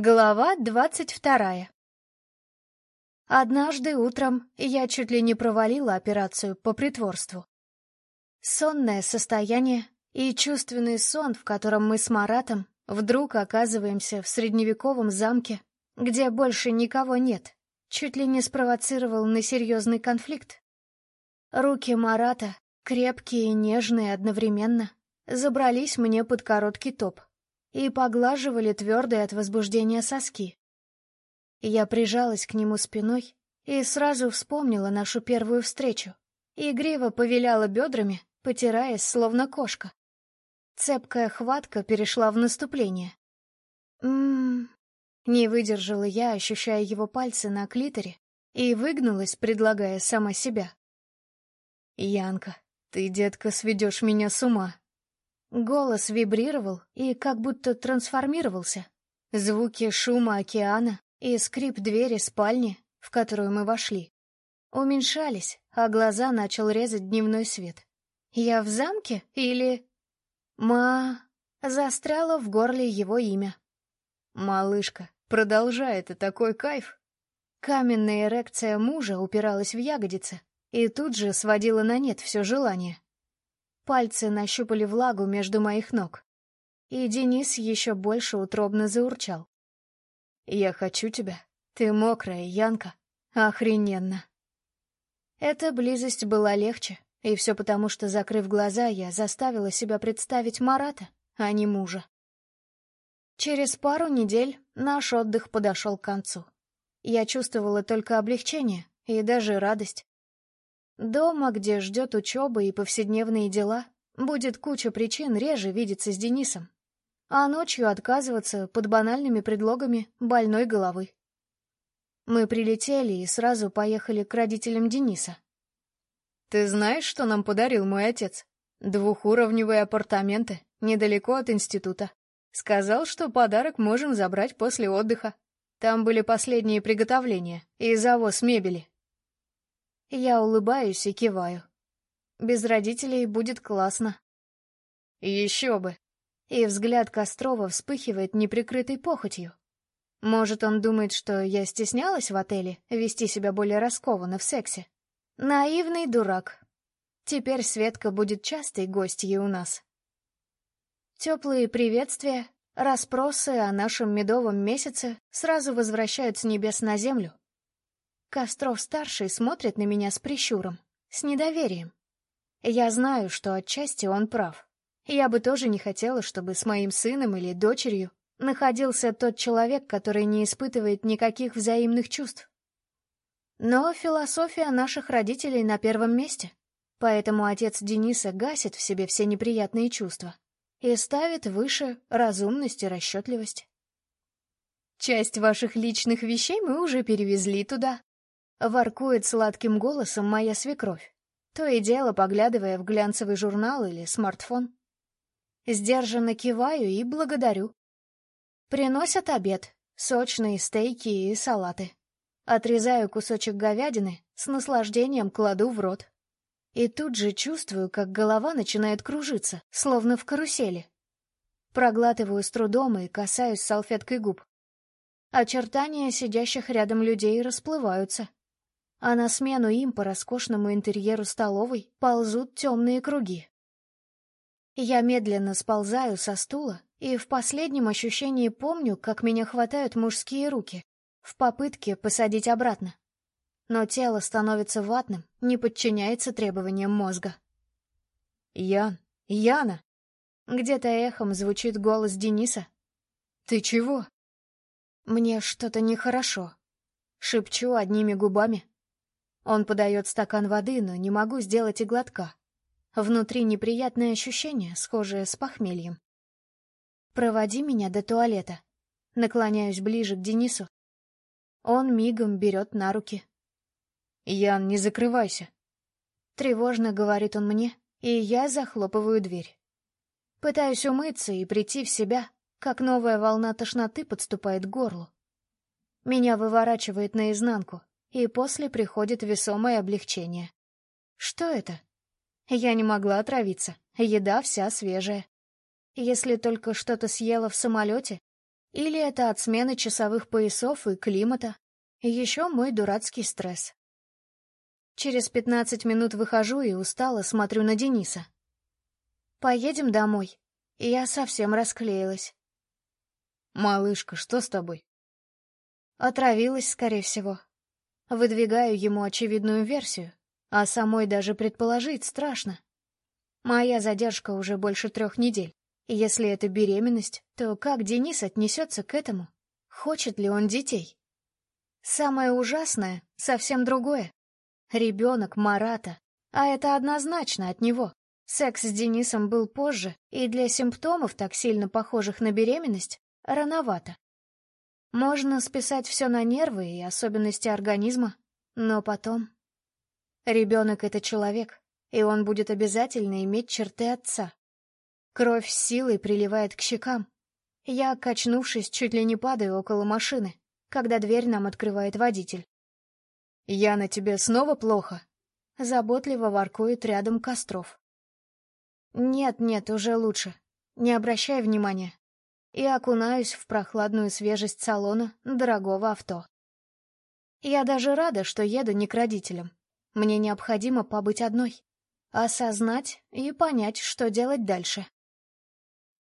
Глава двадцать вторая Однажды утром я чуть ли не провалила операцию по притворству. Сонное состояние и чувственный сон, в котором мы с Маратом вдруг оказываемся в средневековом замке, где больше никого нет, чуть ли не спровоцировал на серьезный конфликт. Руки Марата, крепкие и нежные одновременно, забрались мне под короткий топ и поглаживали твердые от возбуждения соски. Я прижалась к нему спиной и сразу вспомнила нашу первую встречу. Игриво повиляла бедрами, потираясь, словно кошка. Цепкая хватка перешла в наступление. «М-м-м...» Не выдержала я, ощущая его пальцы на клиторе, и выгнулась, предлагая сама себя. «Янка, ты, детка, сведешь меня с ума», Голос вибрировал и как будто трансформировался. Звуки шума океана и скрип двери спальни, в которую мы вошли, уменьшались, а глаза начал резать дневной свет. «Я в замке или...» «Ма...» Застряло в горле его имя. «Малышка, продолжай, это такой кайф!» Каменная эрекция мужа упиралась в ягодицы и тут же сводила на нет все желание. Пальцы нащупали влагу между моих ног. И Денис еще больше утробно заурчал. «Я хочу тебя. Ты мокрая, Янка. Охрененно!» Эта близость была легче, и все потому, что, закрыв глаза, я заставила себя представить Марата, а не мужа. Через пару недель наш отдых подошел к концу. Я чувствовала только облегчение и даже радость. Дома, где ждет учеба и повседневные дела, будет куча причин реже видеться с Денисом, а ночью отказываться под банальными предлогами больной головы. Мы прилетели и сразу поехали к родителям Дениса. «Ты знаешь, что нам подарил мой отец? Двухуровневые апартаменты, недалеко от института. Сказал, что подарок можем забрать после отдыха. Там были последние приготовления и завоз мебели. Я улыбаюсь и киваю. Без родителей будет классно. Еще бы. И взгляд Кострова вспыхивает неприкрытой похотью. Может, он думает, что я стеснялась в отеле вести себя более раскованно в сексе? Наивный дурак. Теперь Светка будет частой гостьей у нас. Теплые приветствия, расспросы о нашем медовом месяце сразу возвращают с небес на землю. Костров-старший смотрит на меня с прищуром, с недоверием. Я знаю, что отчасти он прав. Я бы тоже не хотела, чтобы с моим сыном или дочерью находился тот человек, который не испытывает никаких взаимных чувств. Но философия наших родителей на первом месте, поэтому отец Дениса гасит в себе все неприятные чувства и ставит выше разумность и расчетливость. Часть ваших личных вещей мы уже перевезли туда, Воркует сладким голосом моя свекровь, то и дело поглядывая в глянцевый журнал или смартфон. Сдержанно киваю и благодарю. Приносят обед, сочные стейки и салаты. Отрезаю кусочек говядины, с наслаждением кладу в рот. И тут же чувствую, как голова начинает кружиться, словно в карусели. Проглатываю с трудом и касаюсь салфеткой губ. Очертания сидящих рядом людей расплываются а на смену им по роскошному интерьеру столовой ползут темные круги. Я медленно сползаю со стула и в последнем ощущении помню, как меня хватают мужские руки в попытке посадить обратно. Но тело становится ватным, не подчиняется требованиям мозга. «Ян! Яна!» Где-то эхом звучит голос Дениса. «Ты чего?» «Мне что-то нехорошо», — шепчу одними губами, он подает стакан воды, но не могу сделать и глотка. Внутри неприятное ощущение, схожее с похмельем. «Проводи меня до туалета». Наклоняюсь ближе к Денису. Он мигом берет на руки. «Ян, не закрывайся!» Тревожно говорит он мне, и я захлопываю дверь. Пытаюсь умыться и прийти в себя, как новая волна тошноты подступает к горлу. Меня выворачивает наизнанку и после приходит весомое облегчение. Что это? Я не могла отравиться, еда вся свежая. Если только что-то съела в самолете, Или это от смены часовых поясов и климата. Еще мой дурацкий стресс. Через пятнадцать минут выхожу и устало смотрю на Дениса. «Поедем домой». Я совсем расклеилась. «Малышка, что с тобой?» Отравилась, скорее всего. Выдвигаю ему очевидную версию, а самой даже предположить страшно. Моя задержка уже больше трех недель. Если это беременность, то как Денис отнесется к этому? Хочет ли он детей? Самое ужасное — совсем другое. Ребенок Марата, а это однозначно от него. Секс с Денисом был позже, и для симптомов, так сильно похожих на беременность, рановато. Можно списать все на нервы и особенности организма, но потом... Ребенок — это человек, и он будет обязательно иметь черты отца. Кровь с силой приливает к щекам. Я, качнувшись, чуть ли не падаю около машины, когда дверь нам открывает водитель. «Я на тебе снова плохо?» Заботливо воркует рядом Костров. «Нет, нет, уже лучше. Не обращай внимания». И окунаюсь в прохладную свежесть салона дорогого авто. Я даже рада, что еду не к родителям. Мне необходимо побыть одной, осознать и понять, что делать дальше.